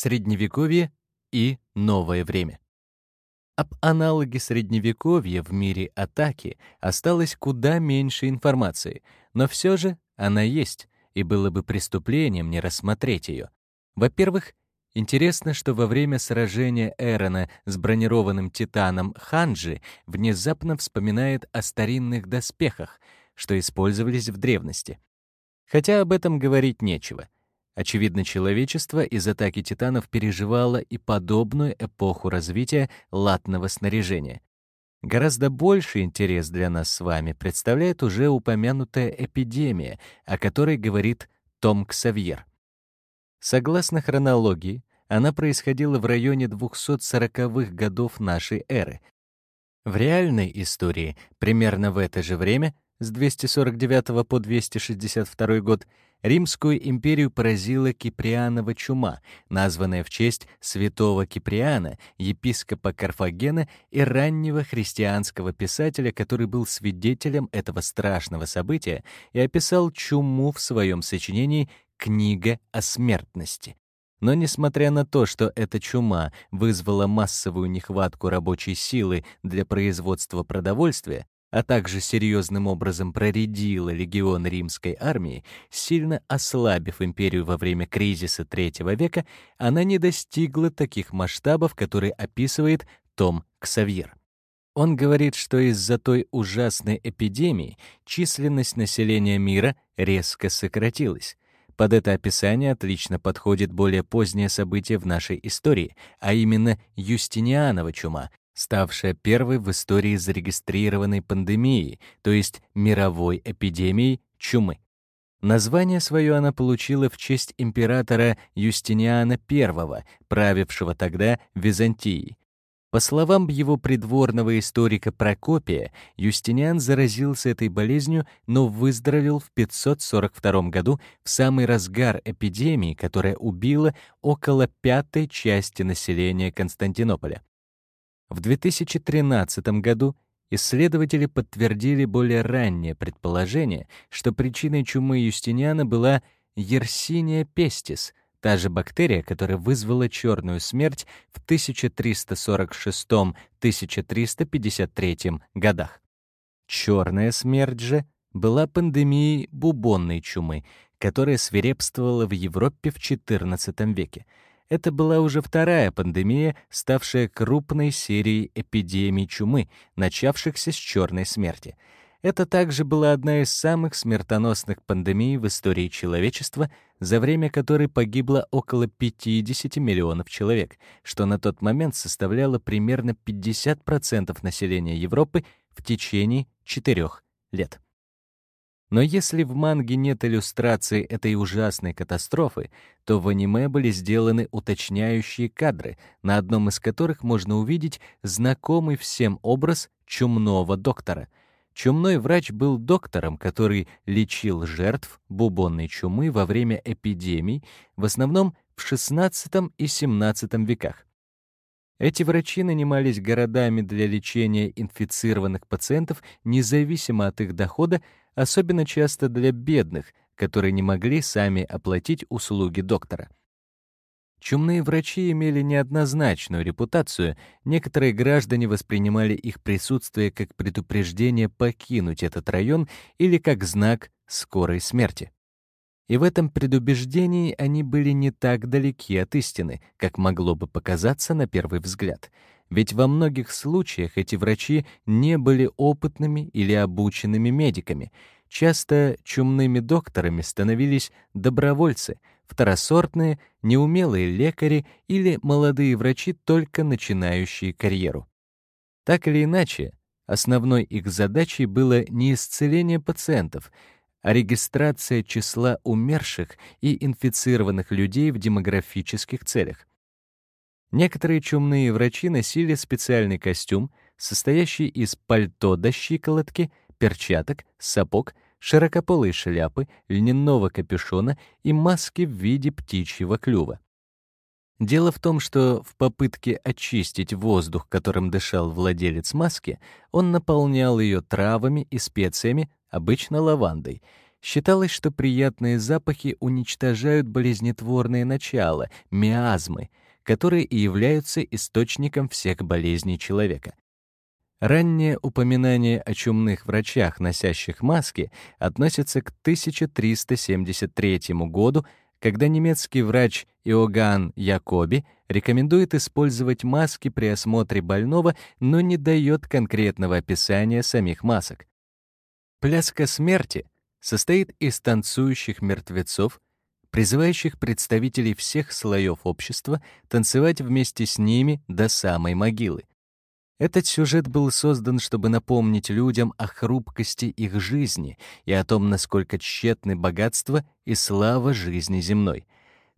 Средневековье и новое время. Об аналоге Средневековья в мире атаки осталось куда меньше информации, но все же она есть, и было бы преступлением не рассмотреть ее. Во-первых, интересно, что во время сражения Эрона с бронированным титаном Ханджи внезапно вспоминает о старинных доспехах, что использовались в древности. Хотя об этом говорить нечего. Очевидно, человечество из атаки титанов переживало и подобную эпоху развития латного снаряжения. Гораздо больший интерес для нас с вами представляет уже упомянутая эпидемия, о которой говорит Том Ксавьер. Согласно хронологии, она происходила в районе 240-х годов нашей эры. В реальной истории, примерно в это же время, с 249 по 262 год, Римскую империю поразила Киприанова чума, названная в честь святого Киприана, епископа Карфагена и раннего христианского писателя, который был свидетелем этого страшного события и описал чуму в своем сочинении «Книга о смертности». Но несмотря на то, что эта чума вызвала массовую нехватку рабочей силы для производства продовольствия, а также серьезным образом проредила легион римской армии, сильно ослабив империю во время кризиса III века, она не достигла таких масштабов, которые описывает Том Ксавьер. Он говорит, что из-за той ужасной эпидемии численность населения мира резко сократилась. Под это описание отлично подходит более позднее событие в нашей истории, а именно Юстинианова чума, ставшая первой в истории зарегистрированной пандемией, то есть мировой эпидемией чумы. Название свое она получила в честь императора Юстиниана I, правившего тогда Византией. По словам его придворного историка Прокопия, Юстиниан заразился этой болезнью, но выздоровел в 542 году в самый разгар эпидемии, которая убила около пятой части населения Константинополя. В 2013 году исследователи подтвердили более раннее предположение, что причиной чумы Юстиниана была Yersinia pestis, та же бактерия, которая вызвала черную смерть в 1346-1353 годах. Черная смерть же была пандемией бубонной чумы, которая свирепствовала в Европе в XIV веке — это была уже вторая пандемия, ставшая крупной серией эпидемий чумы, начавшихся с черной смерти. Это также была одна из самых смертоносных пандемий в истории человечества, за время которой погибло около 50 миллионов человек, что на тот момент составляло примерно 50% населения Европы в течение четырех лет. Но если в манге нет иллюстрации этой ужасной катастрофы, то в аниме были сделаны уточняющие кадры, на одном из которых можно увидеть знакомый всем образ чумного доктора. Чумной врач был доктором, который лечил жертв бубонной чумы во время эпидемий, в основном в XVI и XVII веках. Эти врачи нанимались городами для лечения инфицированных пациентов независимо от их дохода, особенно часто для бедных, которые не могли сами оплатить услуги доктора. Чумные врачи имели неоднозначную репутацию, некоторые граждане воспринимали их присутствие как предупреждение покинуть этот район или как знак скорой смерти. И в этом предубеждении они были не так далеки от истины, как могло бы показаться на первый взгляд. Ведь во многих случаях эти врачи не были опытными или обученными медиками. Часто чумными докторами становились добровольцы, второсортные, неумелые лекари или молодые врачи, только начинающие карьеру. Так или иначе, основной их задачей было не исцеление пациентов — а регистрация числа умерших и инфицированных людей в демографических целях. Некоторые чумные врачи носили специальный костюм, состоящий из пальто до щиколотки, перчаток, сапог, широкополой шляпы, льняного капюшона и маски в виде птичьего клюва. Дело в том, что в попытке очистить воздух, которым дышал владелец маски, он наполнял ее травами и специями, обычно лавандой. Считалось, что приятные запахи уничтожают болезнетворные начала, миазмы, которые и являются источником всех болезней человека. Раннее упоминание о чумных врачах, носящих маски, относится к 1373 году, когда немецкий врач Иоганн Якоби рекомендует использовать маски при осмотре больного, но не дает конкретного описания самих масок. Пляска смерти состоит из танцующих мертвецов, призывающих представителей всех слоев общества танцевать вместе с ними до самой могилы. Этот сюжет был создан, чтобы напомнить людям о хрупкости их жизни и о том, насколько тщетны богатство и слава жизни земной.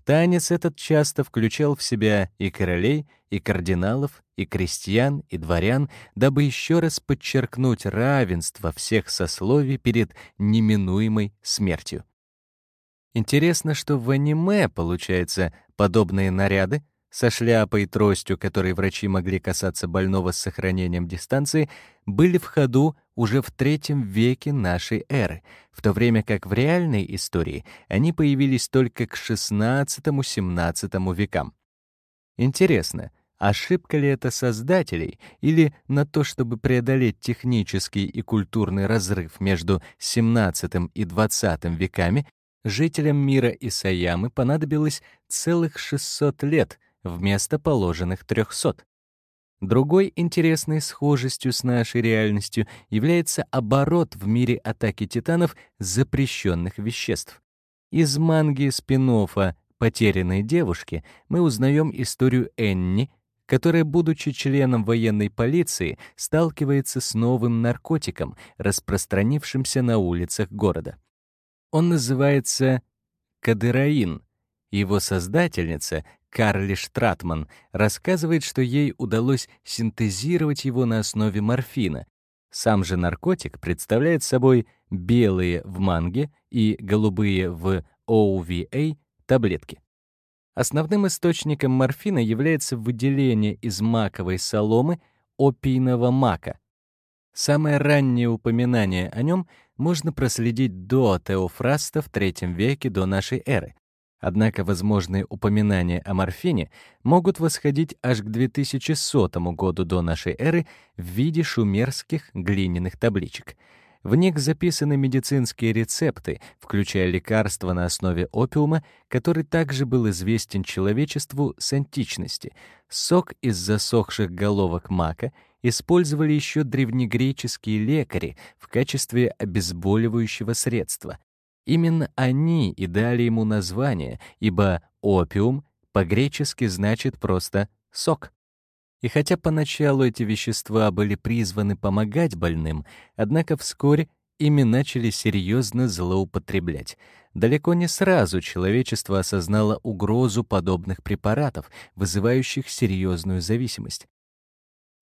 Танец этот часто включал в себя и королей, и кардиналов, и крестьян, и дворян, дабы еще раз подчеркнуть равенство всех сословий перед неминуемой смертью. Интересно, что в аниме, получается, подобные наряды со шляпой и тростью, которой врачи могли касаться больного с сохранением дистанции, были в ходу уже в третьем веке нашей эры, в то время как в реальной истории они появились только к XVI-XVII векам. Интересно, ошибка ли это создателей или на то, чтобы преодолеть технический и культурный разрыв между XVII и XX веками, жителям мира Исаямы понадобилось целых 600 лет — вместо положенных 300. Другой интересной схожестью с нашей реальностью является оборот в мире атаки титанов запрещенных веществ. Из манги спин «Потерянной девушки» мы узнаем историю Энни, которая, будучи членом военной полиции, сталкивается с новым наркотиком, распространившимся на улицах города. Он называется кадераин. Его создательница, Карли Штратман рассказывает, что ей удалось синтезировать его на основе морфина. Сам же наркотик представляет собой белые в манге и голубые в OVA таблетки. Основным источником морфина является выделение из маковой соломы опийного мака. Самое раннее упоминание о нем можно проследить до Теофраста в III веке до нашей эры. Однако возможные упоминания о морфине могут восходить аж к 2100 году до нашей эры в виде шумерских глиняных табличек. В них записаны медицинские рецепты, включая лекарства на основе опиума, который также был известен человечеству с античности. Сок из засохших головок мака использовали еще древнегреческие лекари в качестве обезболивающего средства. Именно они и дали ему название, ибо опиум по-гречески значит просто «сок». И хотя поначалу эти вещества были призваны помогать больным, однако вскоре ими начали серьезно злоупотреблять. Далеко не сразу человечество осознало угрозу подобных препаратов, вызывающих серьезную зависимость.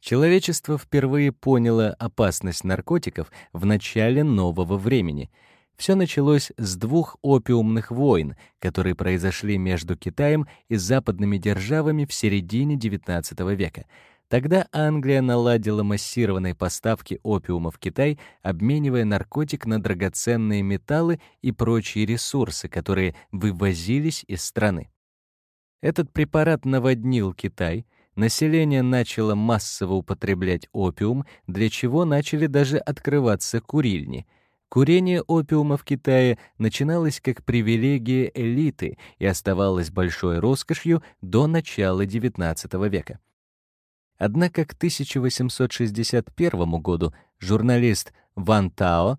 Человечество впервые поняло опасность наркотиков в начале нового времени — все началось с двух опиумных войн, которые произошли между Китаем и западными державами в середине XIX века. Тогда Англия наладила массированные поставки опиума в Китай, обменивая наркотик на драгоценные металлы и прочие ресурсы, которые вывозились из страны. Этот препарат наводнил Китай, население начало массово употреблять опиум, для чего начали даже открываться курильни — Курение опиума в Китае начиналось как привилегия элиты и оставалось большой роскошью до начала XIX века. Однако к 1861 году журналист Ван Тао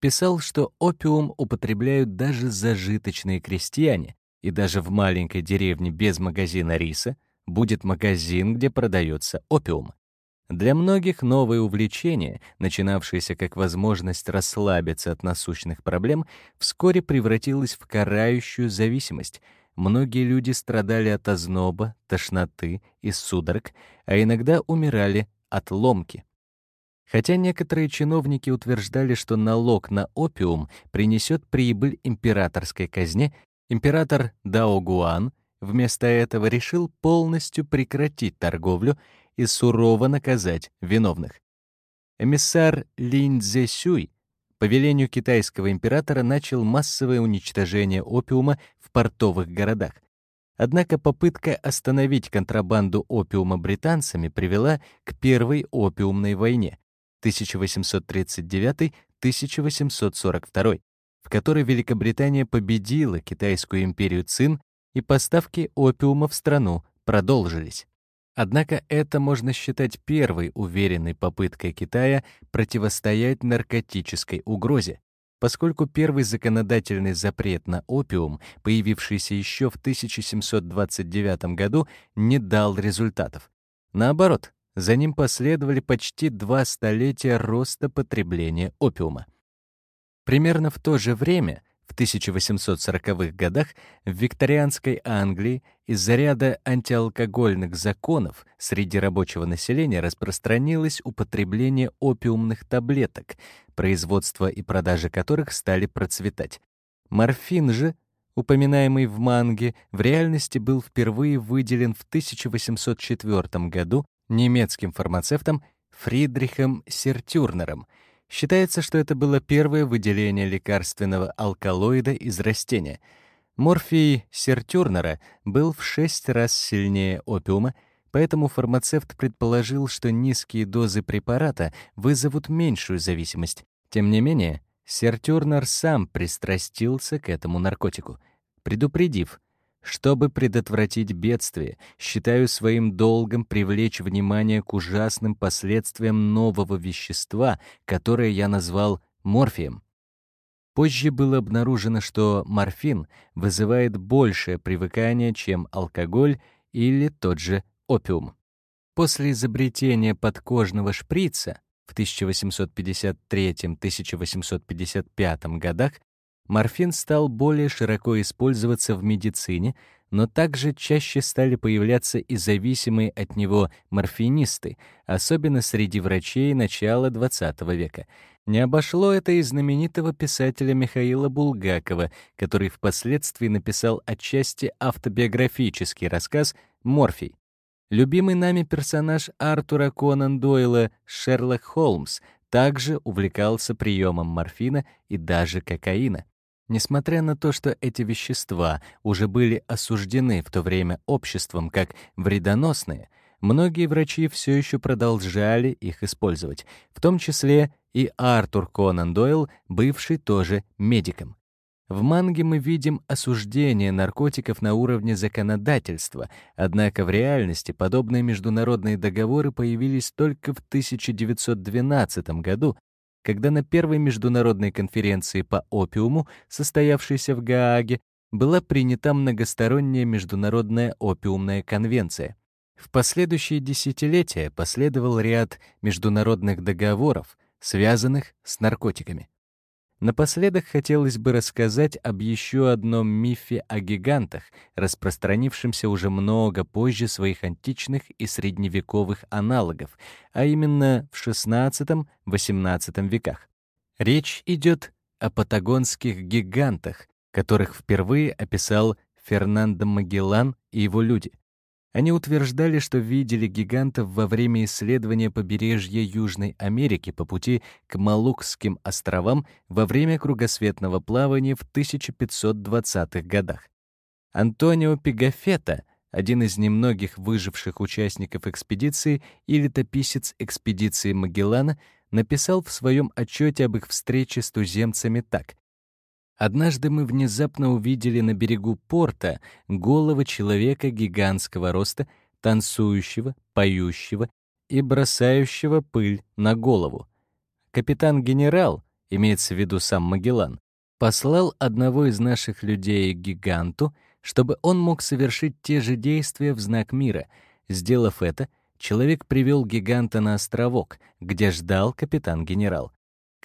писал, что опиум употребляют даже зажиточные крестьяне, и даже в маленькой деревне без магазина риса будет магазин, где продается опиум. Для многих новое увлечение, начинавшееся как возможность расслабиться от насущных проблем, вскоре превратилось в карающую зависимость. Многие люди страдали от озноба, тошноты и судорог, а иногда умирали от ломки. Хотя некоторые чиновники утверждали, что налог на опиум принесет прибыль императорской казне, император Дао Гуан вместо этого решил полностью прекратить торговлю и сурово наказать виновных. Эмиссар Линь Цзэсюй по велению китайского императора начал массовое уничтожение опиума в портовых городах. Однако попытка остановить контрабанду опиума британцами привела к Первой опиумной войне 1839-1842, в которой Великобритания победила китайскую империю Цин и поставки опиума в страну продолжились. Однако это можно считать первой уверенной попыткой Китая противостоять наркотической угрозе, поскольку первый законодательный запрет на опиум, появившийся еще в 1729 году, не дал результатов. Наоборот, за ним последовали почти два столетия роста потребления опиума. Примерно в то же время в 1840-х годах в викторианской Англии из-за ряда антиалкогольных законов среди рабочего населения распространилось употребление опиумных таблеток, производство и продажа которых стали процветать. Морфин же, упоминаемый в манге, в реальности был впервые выделен в 1804 году немецким фармацевтом Фридрихом Сертюрнером — Считается, что это было первое выделение лекарственного алкалоида из растения. Морфий Сертюрнера был в шесть раз сильнее опиума, поэтому фармацевт предположил, что низкие дозы препарата вызовут меньшую зависимость. Тем не менее, Сертюрнер сам пристрастился к этому наркотику, предупредив, чтобы предотвратить бедствие, считаю своим долгом привлечь внимание к ужасным последствиям нового вещества, которое я назвал морфием. Позже было обнаружено, что морфин вызывает большее привыкание, чем алкоголь или тот же опиум. После изобретения подкожного шприца в 1853-1855 годах Морфин стал более широко использоваться в медицине, но также чаще стали появляться и зависимые от него морфинисты, особенно среди врачей начала XX века. Не обошло это и знаменитого писателя Михаила Булгакова, который впоследствии написал отчасти автобиографический рассказ «Морфий». Любимый нами персонаж Артура Конан Дойла Шерлок Холмс также увлекался приемом морфина и даже кокаина. Несмотря на то, что эти вещества уже были осуждены в то время обществом как вредоносные, многие врачи все еще продолжали их использовать, в том числе и Артур Конан Дойл, бывший тоже медиком. В манге мы видим осуждение наркотиков на уровне законодательства, однако в реальности подобные международные договоры появились только в 1912 году когда на первой международной конференции по опиуму, состоявшейся в Гааге, была принята многосторонняя международная опиумная конвенция. В последующие десятилетия последовал ряд международных договоров, связанных с наркотиками. Напоследок хотелось бы рассказать об еще одном мифе о гигантах, распространившемся уже много позже своих античных и средневековых аналогов, а именно в XVI-XVIII веках. Речь идет о патагонских гигантах, которых впервые описал Фернандо Магеллан и его люди — они утверждали, что видели гигантов во время исследования побережья Южной Америки по пути к Малукским островам во время кругосветного плавания в 1520-х годах. Антонио Пигафета, один из немногих выживших участников экспедиции и летописец экспедиции Магеллана, написал в своем отчете об их встрече с туземцами так. Однажды мы внезапно увидели на берегу порта голову человека гигантского роста, танцующего, поющего и бросающего пыль на голову. Капитан-генерал, имеется в виду сам Магеллан, послал одного из наших людей к гиганту, чтобы он мог совершить те же действия в знак мира. Сделав это, человек привел гиганта на островок, где ждал капитан-генерал.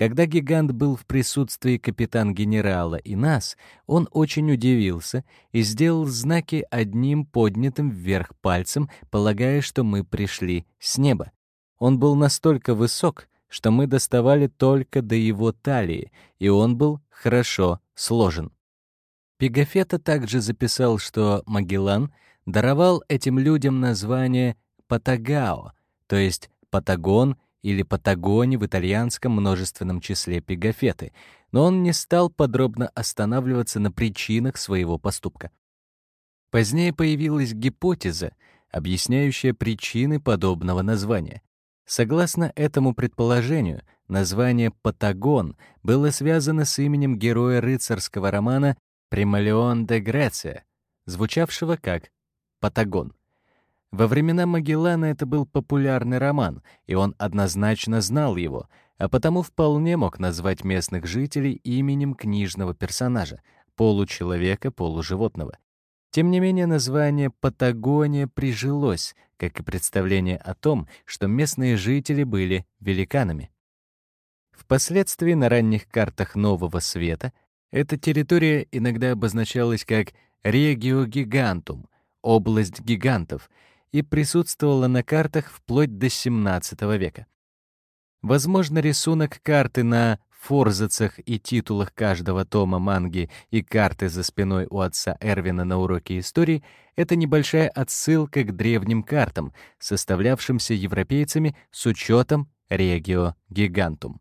Когда гигант был в присутствии капитан-генерала и нас, он очень удивился и сделал знаки одним поднятым вверх пальцем, полагая, что мы пришли с неба. Он был настолько высок, что мы доставали только до его талии, и он был хорошо сложен. Пегафета также записал, что Магеллан даровал этим людям название Патагао, то есть Патагон или Патагоне в итальянском множественном числе пигафеты, но он не стал подробно останавливаться на причинах своего поступка. Позднее появилась гипотеза, объясняющая причины подобного названия. Согласно этому предположению, название «Патагон» было связано с именем героя рыцарского романа «Прималеон де Греция», звучавшего как «Патагон». Во времена Магеллана это был популярный роман, и он однозначно знал его, а потому вполне мог назвать местных жителей именем книжного персонажа, получеловека, полуживотного. Тем не менее, название «Патагония» прижилось, как и представление о том, что местные жители были великанами. Впоследствии на ранних картах Нового Света эта территория иногда обозначалась как «Регио Гигантум» — «область гигантов», и присутствовала на картах вплоть до XVII века. Возможно, рисунок карты на форзацах и титулах каждого тома манги и карты за спиной у отца Эрвина на уроке истории — это небольшая отсылка к древним картам, составлявшимся европейцами с учетом регио гигантум.